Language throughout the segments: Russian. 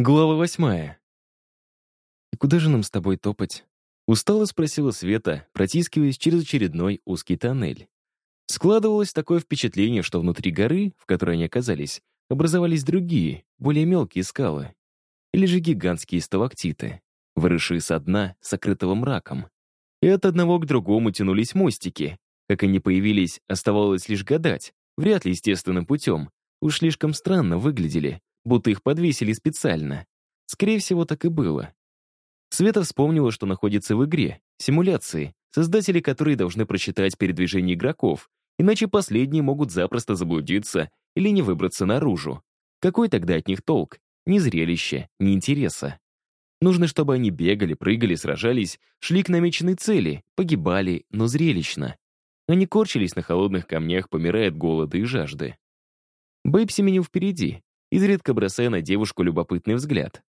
Глава восьмая. «И куда же нам с тобой топать?» Устало спросила Света, протискиваясь через очередной узкий тоннель. Складывалось такое впечатление, что внутри горы, в которой они оказались, образовались другие, более мелкие скалы. Или же гигантские сталактиты, выросшие со дна, сокрытого мраком. И от одного к другому тянулись мостики. Как они появились, оставалось лишь гадать, вряд ли естественным путем. Уж слишком странно выглядели, будто их подвесили специально. Скорее всего, так и было. Света вспомнила, что находится в игре, симуляции, создатели которой должны прочитать передвижение игроков, иначе последние могут запросто заблудиться или не выбраться наружу. Какой тогда от них толк? Ни зрелища, ни интереса. Нужно, чтобы они бегали, прыгали, сражались, шли к намеченной цели, погибали, но зрелищно. Они корчились на холодных камнях, помирая от голода и жажды. Бэйб семенил впереди, изредка бросая на девушку любопытный взгляд.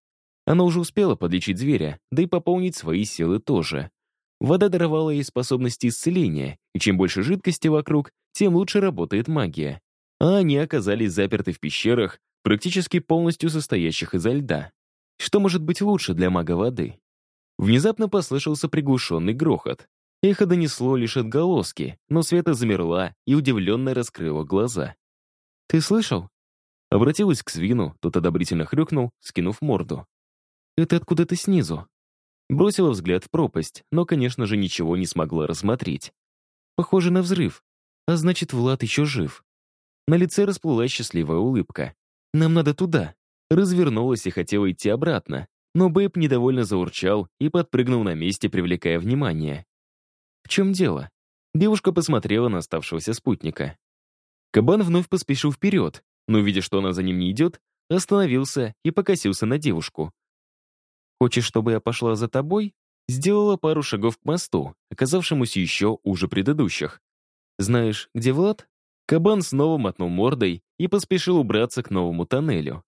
Она уже успела подлечить зверя, да и пополнить свои силы тоже. Вода даровала ей способности исцеления, и чем больше жидкости вокруг, тем лучше работает магия. А они оказались заперты в пещерах, практически полностью состоящих изо льда. Что может быть лучше для мага воды? Внезапно послышался приглушенный грохот. Эхо донесло лишь отголоски, но Света замерла и удивленно раскрыла глаза. «Ты слышал?» Обратилась к свину, тот одобрительно хрюкнул, скинув морду. «Это откуда-то снизу». Бросила взгляд в пропасть, но, конечно же, ничего не смогла рассмотреть. Похоже на взрыв, а значит, Влад еще жив. На лице расплылась счастливая улыбка. «Нам надо туда». Развернулась и хотела идти обратно, но Бэйб недовольно заурчал и подпрыгнул на месте, привлекая внимание. «В чем дело?» Девушка посмотрела на оставшегося спутника. Кабан вновь поспешил вперед, но, видя, что она за ним не идет, остановился и покосился на девушку. «Хочешь, чтобы я пошла за тобой?» Сделала пару шагов к мосту, оказавшемуся еще уже предыдущих. «Знаешь, где Влад?» Кабан снова мотнул мордой и поспешил убраться к новому тоннелю.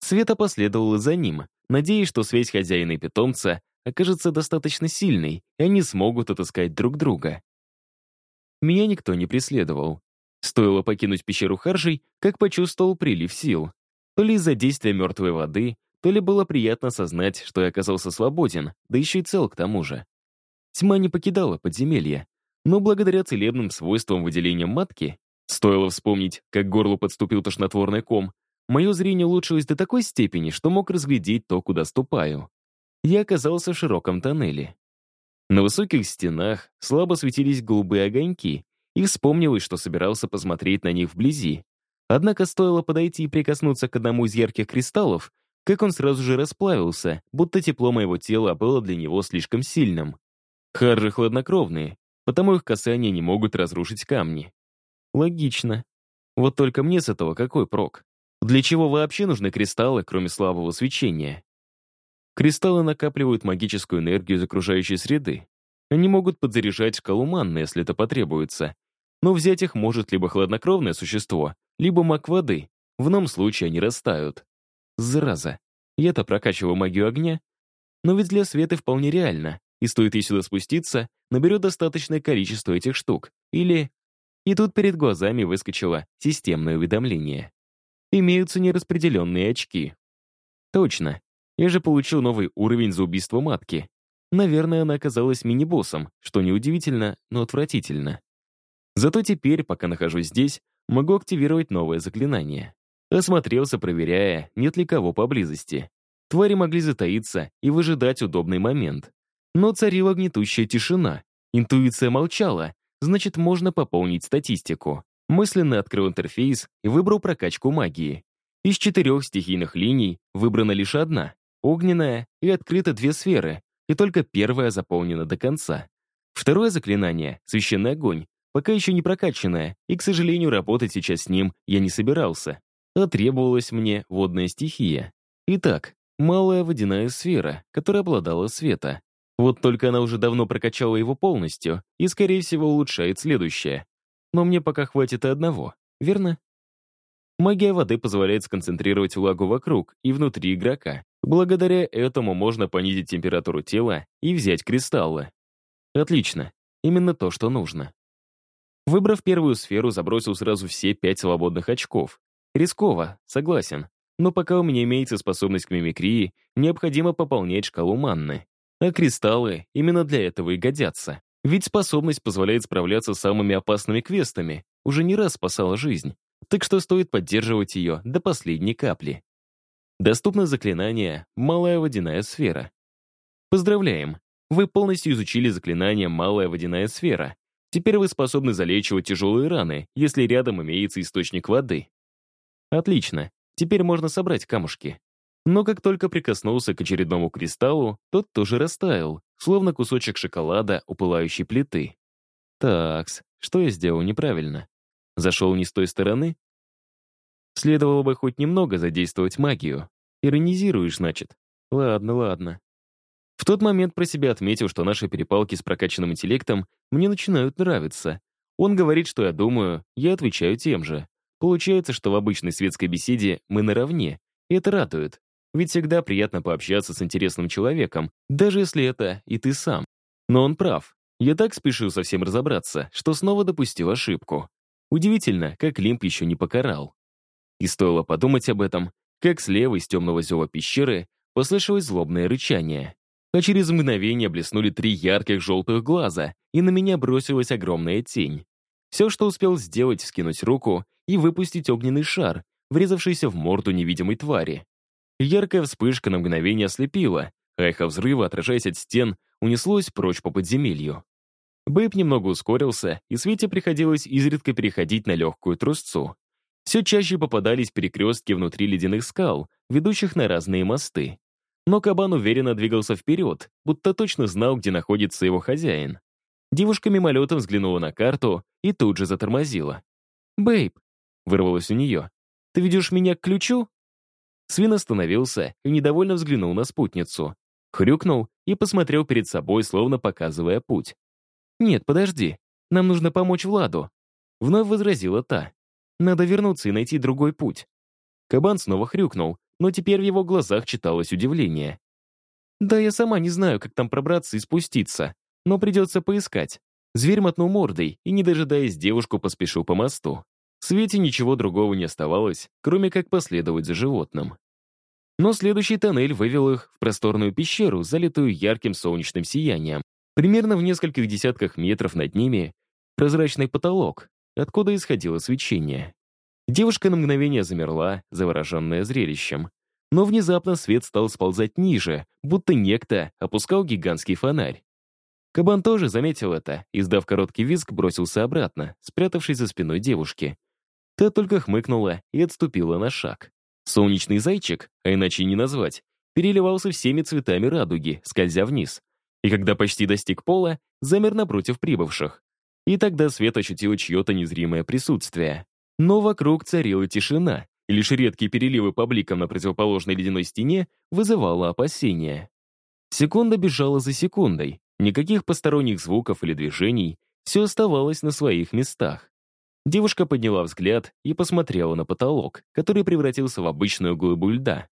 Света последовала за ним, надеясь, что связь хозяина и питомца окажется достаточно сильной, и они смогут отыскать друг друга. Меня никто не преследовал. Стоило покинуть пещеру Харжей, как почувствовал прилив сил. То ли из-за действия мертвой воды, то ли было приятно осознать, что я оказался свободен, да еще и цел к тому же. Тьма не покидала подземелье, но благодаря целебным свойствам выделения матки, стоило вспомнить, как горлу подступил тошнотворный ком, мое зрение улучшилось до такой степени, что мог разглядеть то, куда ступаю. Я оказался в широком тоннеле. На высоких стенах слабо светились голубые огоньки, и вспомнилось, что собирался посмотреть на них вблизи. Однако стоило подойти и прикоснуться к одному из ярких кристаллов, как он сразу же расплавился, будто тепло моего тела было для него слишком сильным. Харжи хладнокровные, потому их касания не могут разрушить камни. Логично. Вот только мне с этого какой прок? Для чего вообще нужны кристаллы, кроме слабого свечения? Кристаллы накапливают магическую энергию из окружающей среды, они могут подзаряжать шкалу манны, если это потребуется. Но взять их может либо хладнокровное существо, либо маг воды. В ином случае они растают. Зараза. Я-то прокачиваю магию огня. Но ведь для Светы вполне реально. И стоит ей сюда спуститься, наберет достаточное количество этих штук. Или... И тут перед глазами выскочило системное уведомление. Имеются нераспределенные очки. Точно. Я же получил новый уровень за убийство матки. Наверное, она оказалась мини-боссом, что неудивительно, но отвратительно. Зато теперь, пока нахожусь здесь, могу активировать новое заклинание. Осмотрелся, проверяя, нет ли кого поблизости. Твари могли затаиться и выжидать удобный момент. Но царила гнетущая тишина. Интуиция молчала, значит, можно пополнить статистику. Мысленно открыл интерфейс и выбрал прокачку магии. Из четырех стихийных линий выбрана лишь одна — огненная, и открыто две сферы, и только первое заполнено до конца. Второе заклинание — священный огонь, пока еще не прокачанное, и, к сожалению, работать сейчас с ним я не собирался. А требовалась мне водная стихия. Итак, малая водяная сфера, которая обладала света. Вот только она уже давно прокачала его полностью и, скорее всего, улучшает следующее. Но мне пока хватит и одного, верно? Магия воды позволяет сконцентрировать влагу вокруг и внутри игрока. Благодаря этому можно понизить температуру тела и взять кристаллы. Отлично. Именно то, что нужно. Выбрав первую сферу, забросил сразу все пять свободных очков. Рисково, согласен. но пока у меня имеется способность к мимикрии, необходимо пополнять шкалу манны. А кристаллы именно для этого и годятся. Ведь способность позволяет справляться с самыми опасными квестами, уже не раз спасала жизнь. Так что стоит поддерживать ее до последней капли. Доступно заклинание «Малая водяная сфера». Поздравляем! Вы полностью изучили заклинание «Малая водяная сфера». Теперь вы способны залечивать тяжелые раны, если рядом имеется источник воды. Отлично. Теперь можно собрать камушки. Но как только прикоснулся к очередному кристаллу, тот тоже растаял, словно кусочек шоколада у пылающей плиты. Такс, что я сделал неправильно? Зашел не с той стороны? Следовало бы хоть немного задействовать магию. Иронизируешь, значит? Ладно, ладно. В тот момент про себя отметил, что наши перепалки с прокачанным интеллектом мне начинают нравиться. Он говорит, что я думаю, я отвечаю тем же. Получается, что в обычной светской беседе мы наравне, и это радует. Ведь всегда приятно пообщаться с интересным человеком, даже если это и ты сам. Но он прав. Я так спешил совсем разобраться, что снова допустил ошибку. Удивительно, как Лимп еще не покарал. И стоило подумать об этом, как слева из темного зева пещеры послышалось злобное рычание. А через мгновение блеснули три ярких желтых глаза, и на меня бросилась огромная тень. Все, что успел сделать, скинуть руку и выпустить огненный шар, врезавшийся в морду невидимой твари. Яркая вспышка на мгновение ослепила, а эхо взрыва, отражаясь от стен, унеслось прочь по подземелью. Бэйб немного ускорился, и Свете приходилось изредка переходить на легкую трусцу. Все чаще попадались перекрестки внутри ледяных скал, ведущих на разные мосты. Но кабан уверенно двигался вперед, будто точно знал, где находится его хозяин. Девушка мимолетом взглянула на карту и тут же затормозила. «Бэйб», — вырвалось у нее, — «ты ведешь меня к ключу?» Свин остановился и недовольно взглянул на спутницу. Хрюкнул и посмотрел перед собой, словно показывая путь. «Нет, подожди. Нам нужно помочь Владу». Вновь возразила та. «Надо вернуться и найти другой путь». Кабан снова хрюкнул, но теперь в его глазах читалось удивление. «Да я сама не знаю, как там пробраться и спуститься, но придется поискать». Зверь мотнул мордой и, не дожидаясь девушку, поспешил по мосту. Свете ничего другого не оставалось, кроме как последовать за животным. Но следующий тоннель вывел их в просторную пещеру, залитую ярким солнечным сиянием. Примерно в нескольких десятках метров над ними прозрачный потолок, откуда исходило свечение. Девушка на мгновение замерла, завороженная зрелищем. Но внезапно свет стал сползать ниже, будто некто опускал гигантский фонарь. Кабан тоже заметил это, издав короткий визг, бросился обратно, спрятавшись за спиной девушки. Та только хмыкнула и отступила на шаг. Солнечный зайчик, а иначе не назвать, переливался всеми цветами радуги, скользя вниз. И когда почти достиг пола, замер напротив прибывших. И тогда Свет ощутила чье-то незримое присутствие. Но вокруг царила тишина, и лишь редкие переливы по бликам на противоположной ледяной стене вызывало опасения. Секунда бежала за секундой, никаких посторонних звуков или движений, все оставалось на своих местах. Девушка подняла взгляд и посмотрела на потолок, который превратился в обычную глыбу льда.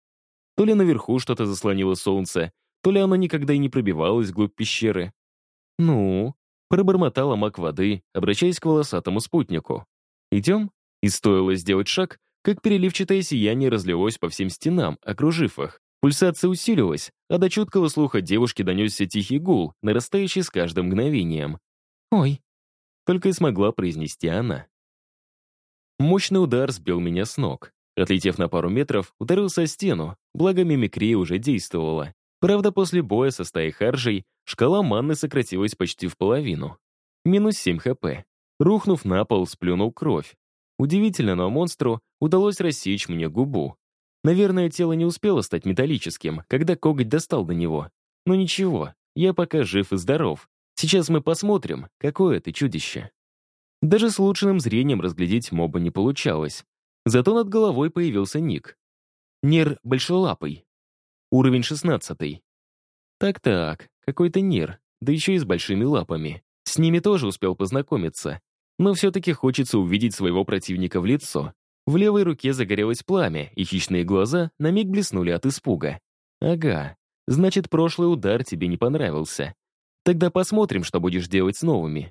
То ли наверху что-то заслонило солнце, то ли оно никогда и не пробивалось вглубь пещеры. «Ну?» — пробормотала маг воды, обращаясь к волосатому спутнику. «Идем?» И стоило сделать шаг, как переливчатое сияние разлилось по всем стенам, окружив их. Пульсация усилилась, а до чуткого слуха девушки донесся тихий гул, нарастающий с каждым мгновением. «Ой!» — только и смогла произнести она. Мощный удар сбил меня с ног. Отлетев на пару метров, ударился о стену, благо мимикрия уже действовала. Правда, после боя со стаей харжей шкала манны сократилась почти в половину. Минус 7 хп. Рухнув на пол, сплюнул кровь. Удивительно, но монстру удалось рассечь мне губу. Наверное, тело не успело стать металлическим, когда коготь достал до него. Но ничего, я пока жив и здоров. Сейчас мы посмотрим, какое это чудище. Даже с улучшенным зрением разглядеть моба не получалось. Зато над головой появился ник. Нер большелапый. Уровень 16. Так-так, какой-то нер, да еще и с большими лапами. С ними тоже успел познакомиться. Но все-таки хочется увидеть своего противника в лицо. В левой руке загорелось пламя, и хищные глаза на миг блеснули от испуга. Ага, значит, прошлый удар тебе не понравился. Тогда посмотрим, что будешь делать с новыми.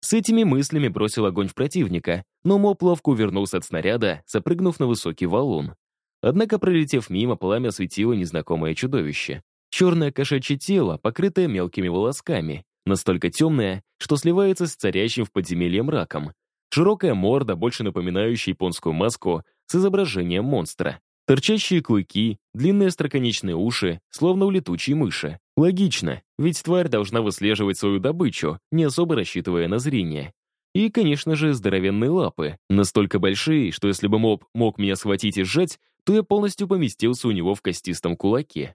С этими мыслями бросил огонь в противника, но Моп ловко увернулся от снаряда, запрыгнув на высокий валун. Однако, пролетев мимо, пламя осветило незнакомое чудовище. Черное кошачье тело, покрытое мелкими волосками, настолько темное, что сливается с царящим в подземелье мраком. Широкая морда, больше напоминающая японскую маску, с изображением монстра. Торчащие клыки, длинные остроконечные уши, словно у летучей мыши. Логично, ведь тварь должна выслеживать свою добычу, не особо рассчитывая на зрение. И, конечно же, здоровенные лапы, настолько большие, что если бы моб мог меня схватить и сжать, то я полностью поместился у него в костистом кулаке.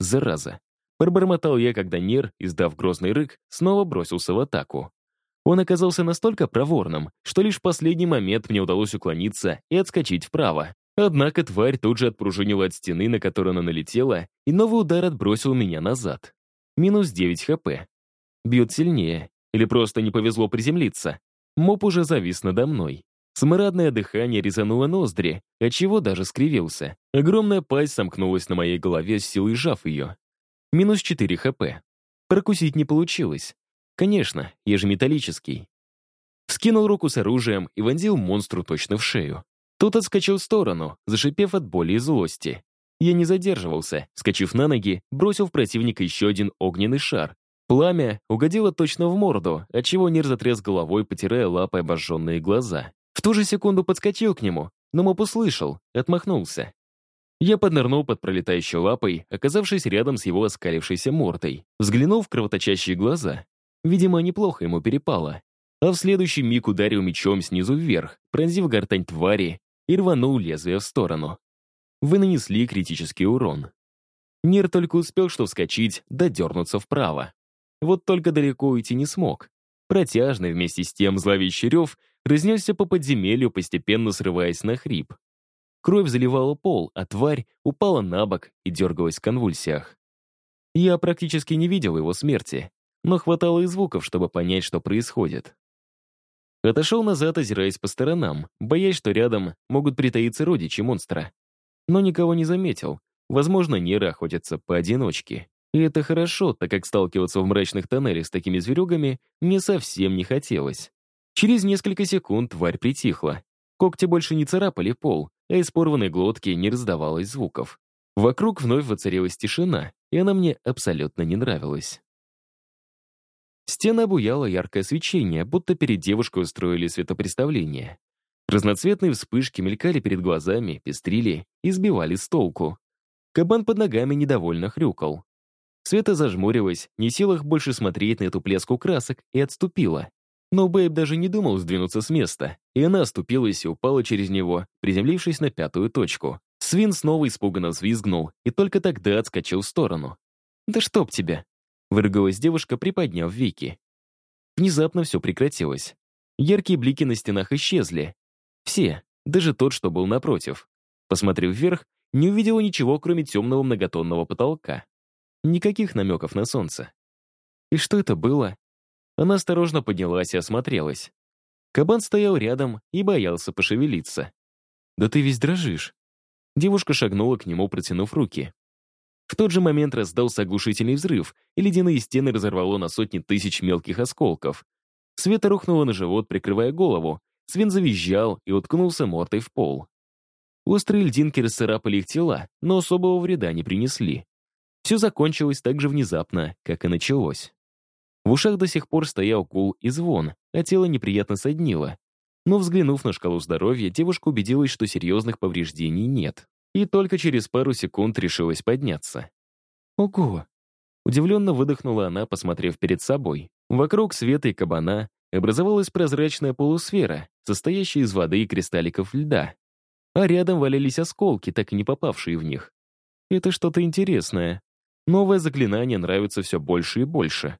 Зараза. Пробормотал я, когда Нер, издав грозный рык, снова бросился в атаку. Он оказался настолько проворным, что лишь в последний момент мне удалось уклониться и отскочить вправо. Однако тварь тут же отпружинила от стены, на которую она налетела, и новый удар отбросил меня назад. Минус 9 хп. Бьет сильнее. Или просто не повезло приземлиться. Моп уже завис надо мной. Смрадное дыхание резануло ноздри, отчего даже скривился. Огромная пасть сомкнулась на моей голове, с силой сжав ее. Минус 4 хп. Прокусить не получилось. Конечно, я же металлический. Вскинул руку с оружием и вонзил монстру точно в шею. Тот отскочил в сторону, зашипев от боли и злости. Я не задерживался, скачив на ноги, бросил в противника еще один огненный шар. Пламя угодило точно в морду, отчего Нир затряс головой, потирая лапой обожженные глаза. Ту же секунду подскочил к нему, но Моп услышал, отмахнулся. Я поднырнул под пролетающей лапой, оказавшись рядом с его оскалившейся мордой. Взглянул в кровоточащие глаза. Видимо, неплохо ему перепало. А в следующий миг ударил мечом снизу вверх, пронзив гортань твари и рванул лезвие в сторону. Вы нанесли критический урон. Нир только успел что вскочить, да дернуться вправо. Вот только далеко уйти не смог. Протяжный вместе с тем зловещий рев разнесся по подземелью, постепенно срываясь на хрип. Кровь заливала пол, а тварь упала на бок и дергалась в конвульсиях. Я практически не видел его смерти, но хватало и звуков, чтобы понять, что происходит. Отошел назад, озираясь по сторонам, боясь, что рядом могут притаиться родичи монстра. Но никого не заметил. Возможно, неры охотятся поодиночке. И это хорошо, так как сталкиваться в мрачных тоннелях с такими зверюгами мне совсем не хотелось. Через несколько секунд тварь притихла. Когти больше не царапали пол, а из порванной глотки не раздавалось звуков. Вокруг вновь воцарилась тишина, и она мне абсолютно не нравилась. Стены обуяло яркое свечение, будто перед девушкой устроили светопреставление. Разноцветные вспышки мелькали перед глазами, пестрили и сбивали с толку. Кабан под ногами недовольно хрюкал. Света зажмурилась, не силах больше смотреть на эту плеску красок, и отступила. Но Бэйб даже не думал сдвинуться с места, и она оступилась и упала через него, приземлившись на пятую точку. Свин снова испуганно взвизгнул и только тогда отскочил в сторону. «Да чтоб тебя!» Выругалась девушка, приподняв веки. Внезапно все прекратилось. Яркие блики на стенах исчезли. Все, даже тот, что был напротив. Посмотрев вверх, не увидела ничего, кроме темного многотонного потолка. Никаких намеков на солнце. И что это было? Она осторожно поднялась и осмотрелась. Кабан стоял рядом и боялся пошевелиться. «Да ты весь дрожишь». Девушка шагнула к нему, протянув руки. В тот же момент раздался оглушительный взрыв, и ледяные стены разорвало на сотни тысяч мелких осколков. Света рухнула на живот, прикрывая голову. Свин завизжал и уткнулся мордой в пол. Острые льдинки расцарапали их тела, но особого вреда не принесли. Все закончилось так же внезапно, как и началось. В ушах до сих пор стоял гул и звон, а тело неприятно соднило. Но взглянув на шкалу здоровья, девушка убедилась, что серьезных повреждений нет и только через пару секунд решилась подняться. «Ого!» Удивленно выдохнула она, посмотрев перед собой. Вокруг света и кабана образовалась прозрачная полусфера, состоящая из воды и кристалликов льда. А рядом валялись осколки, так и не попавшие в них. Это что-то интересное. Новое заклинание нравится все больше и больше.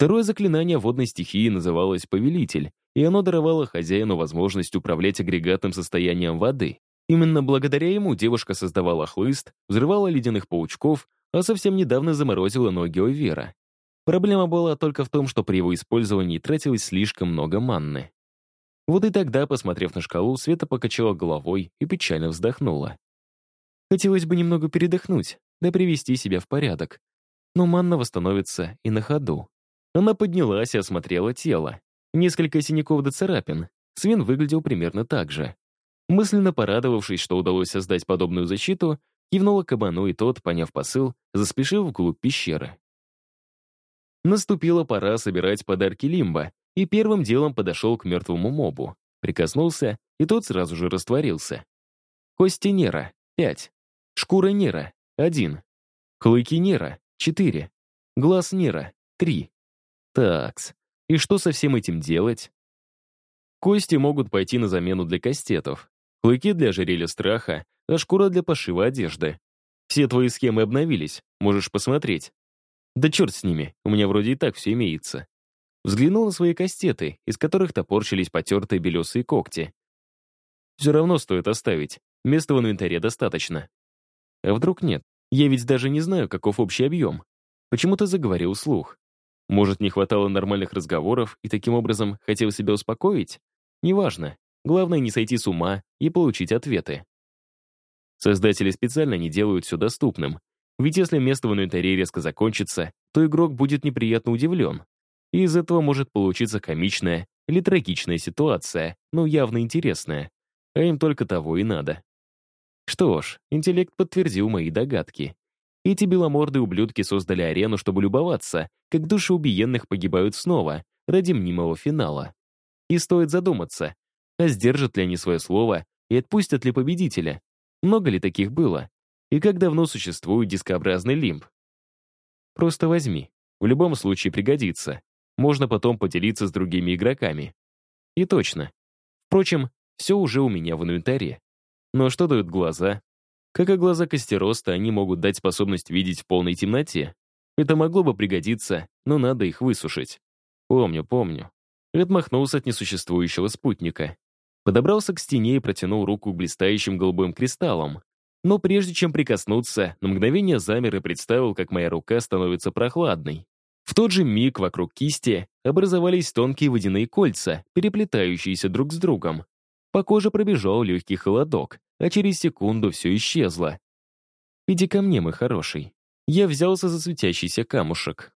Второе заклинание водной стихии называлось «Повелитель», и оно даровало хозяину возможность управлять агрегатным состоянием воды. Именно благодаря ему девушка создавала хлыст, взрывала ледяных паучков, а совсем недавно заморозила ноги Овера. Проблема была только в том, что при его использовании тратилось слишком много манны. Вот и тогда, посмотрев на шкалу, Света покачала головой и печально вздохнула. Хотелось бы немного передохнуть, да привести себя в порядок. Но манна восстановится и на ходу. Она поднялась и осмотрела тело. Несколько синяков до царапин. Свин выглядел примерно так же. Мысленно порадовавшись, что удалось создать подобную защиту, кивнула кабану, и тот, поняв посыл, заспешил вглубь пещеры. Наступила пора собирать подарки Лимба, и первым делом подошел к мертвому мобу. Прикоснулся, и тот сразу же растворился. Кости Нера — 5. Шкура Нера — 1. Клыки Нера — 4. Глаз Нера — 3. Такс. И что со всем этим делать? Кости могут пойти на замену для кастетов. Клыки для ожерелья страха, а шкура для пошива одежды. Все твои схемы обновились, можешь посмотреть. Да черт с ними, у меня вроде и так все имеется. Взглянул на свои кастеты, из которых топорщились потертые белесые когти. Все равно стоит оставить, места в инвентаре достаточно. А вдруг нет? Я ведь даже не знаю, каков общий объем. Почему-то заговорил слух. Может, не хватало нормальных разговоров и таким образом хотел себя успокоить? Неважно. Главное не сойти с ума и получить ответы. Создатели специально не делают все доступным. Ведь если место в инвентаре резко закончится, то игрок будет неприятно удивлен. И из этого может получиться комичная или трагичная ситуация, но явно интересная. А им только того и надо. Что ж, интеллект подтвердил мои догадки. Эти беломордые ублюдки создали арену, чтобы любоваться, как души убиенных погибают снова, ради мнимого финала. И стоит задуматься, а сдержат ли они свое слово и отпустят ли победителя? Много ли таких было? И как давно существует дискообразный лимб? Просто возьми. В любом случае пригодится. Можно потом поделиться с другими игроками. И точно. Впрочем, все уже у меня в инвентаре. Но что дают глаза? Как и глаза костероста, они могут дать способность видеть в полной темноте. Это могло бы пригодиться, но надо их высушить. Помню, помню. Отмахнулся от несуществующего спутника. Подобрался к стене и протянул руку к блистающим голубым кристаллам. Но прежде чем прикоснуться, на мгновение замер и представил, как моя рука становится прохладной. В тот же миг вокруг кисти образовались тонкие водяные кольца, переплетающиеся друг с другом. По коже пробежал легкий холодок, а через секунду все исчезло. «Иди ко мне, мой хороший». Я взялся за светящийся камушек.